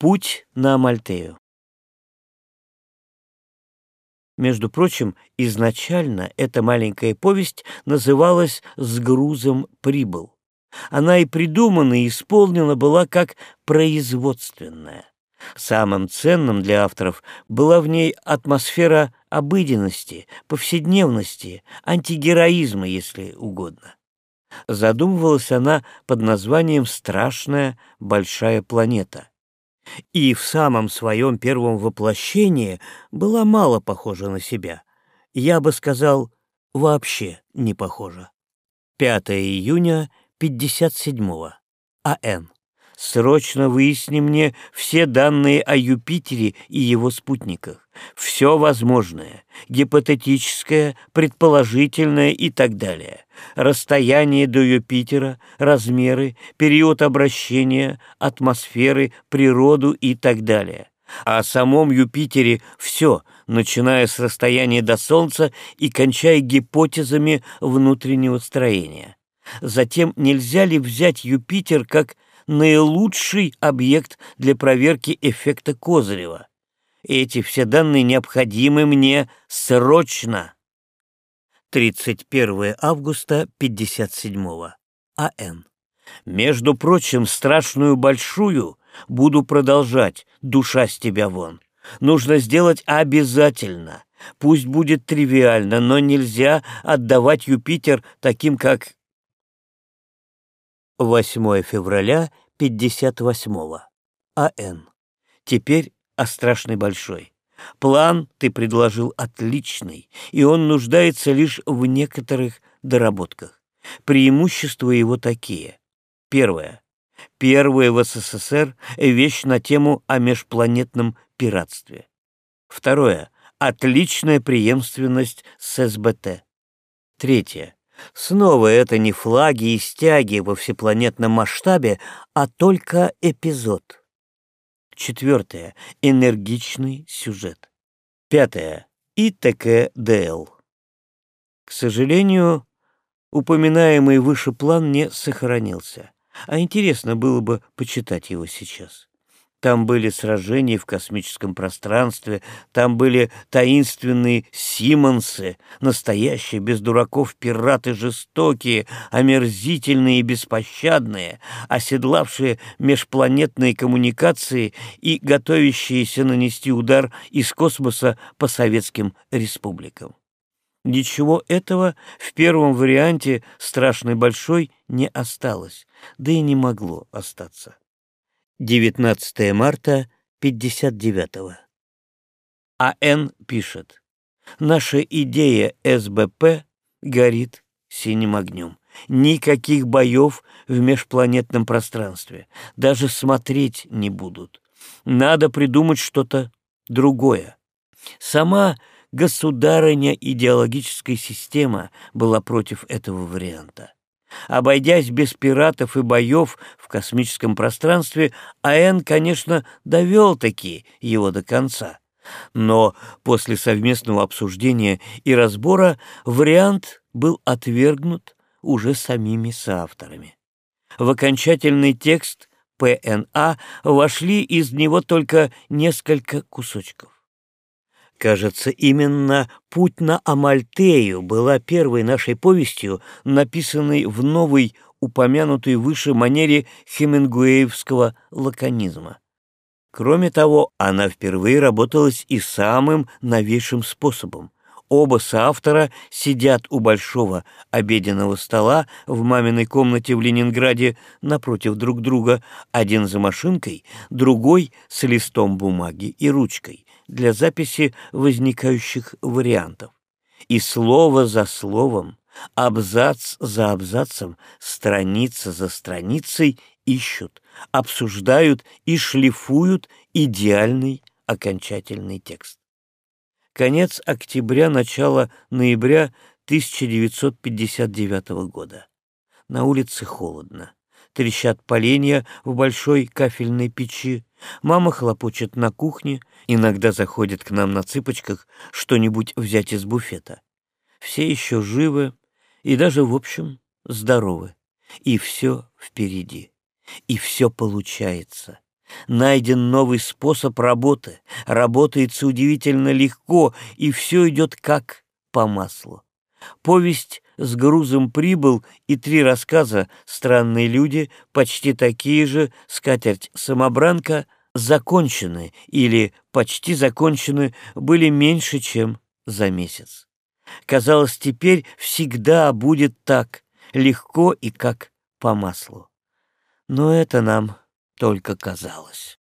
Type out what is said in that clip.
Путь на Амальтею. Между прочим, изначально эта маленькая повесть называлась «С грузом прибыл». Она и придумана, и исполнена была как производственная. Самым ценным для авторов была в ней атмосфера обыденности, повседневности, антигероизма, если угодно. Задумывалась она под названием «Страшная большая планета» и в самом своем первом воплощении была мало похожа на себя. Я бы сказал, вообще не похожа. 5 июня 57-го. А.Н. Срочно выясни мне все данные о Юпитере и его спутниках. Все возможное, гипотетическое, предположительное и так далее. Расстояние до Юпитера, размеры, период обращения, атмосферы, природу и так далее. А о самом Юпитере все, начиная с расстояния до Солнца и кончая гипотезами внутреннего строения. Затем нельзя ли взять Юпитер как наилучший объект для проверки эффекта Козырева. Эти все данные необходимы мне срочно. 31 августа 57-го. А.Н. Между прочим, страшную большую буду продолжать, душа с тебя вон. Нужно сделать обязательно. Пусть будет тривиально, но нельзя отдавать Юпитер таким, как 8 февраля 58-го. А.Н. Теперь о страшной большой. План ты предложил отличный, и он нуждается лишь в некоторых доработках. Преимущества его такие. Первое. Первая в СССР вещь на тему о межпланетном пиратстве. Второе. Отличная преемственность с СБТ. Третье. Снова это не флаги и стяги во всепланетном масштабе, а только эпизод. Четвертое. Энергичный сюжет. Пятое. ИТК-ДЛ. К сожалению, упоминаемый выше план не сохранился, а интересно было бы почитать его сейчас. Там были сражения в космическом пространстве, там были таинственные Симонсы, настоящие, без дураков, пираты жестокие, омерзительные и беспощадные, оседлавшие межпланетные коммуникации и готовящиеся нанести удар из космоса по советским республикам. Ничего этого в первом варианте «Страшный большой» не осталось, да и не могло остаться. 19 марта 59-го. А.Н. пишет. Наша идея СБП горит синим огнем. Никаких боев в межпланетном пространстве. Даже смотреть не будут. Надо придумать что-то другое. Сама государыня идеологическая система была против этого варианта. Обойдясь без пиратов и боев в космическом пространстве, АН, конечно, довел-таки его до конца. Но после совместного обсуждения и разбора вариант был отвергнут уже самими соавторами. В окончательный текст ПНА вошли из него только несколько кусочков. Кажется, именно «Путь на Амальтею» была первой нашей повестью, написанной в новой, упомянутой выше манере хемингуэевского лаконизма. Кроме того, она впервые работалась и самым новейшим способом. Оба соавтора сидят у большого обеденного стола в маминой комнате в Ленинграде напротив друг друга, один за машинкой, другой с листом бумаги и ручкой для записи возникающих вариантов. И слово за словом, абзац за абзацем, страница за страницей ищут, обсуждают и шлифуют идеальный окончательный текст. Конец октября, начало ноября 1959 года. На улице холодно. Трещат поленья в большой кафельной печи, Мама хлопочет на кухне, иногда заходит к нам на цыпочках что-нибудь взять из буфета. Все еще живы и даже, в общем, здоровы. И все впереди. И все получается. Найден новый способ работы, работается удивительно легко, и все идет как по маслу. Повесть с грузом прибыл и три рассказа «Странные люди», почти такие же «Скатерть-самобранка» закончены или почти закончены были меньше, чем за месяц. Казалось, теперь всегда будет так, легко и как по маслу. Но это нам только казалось.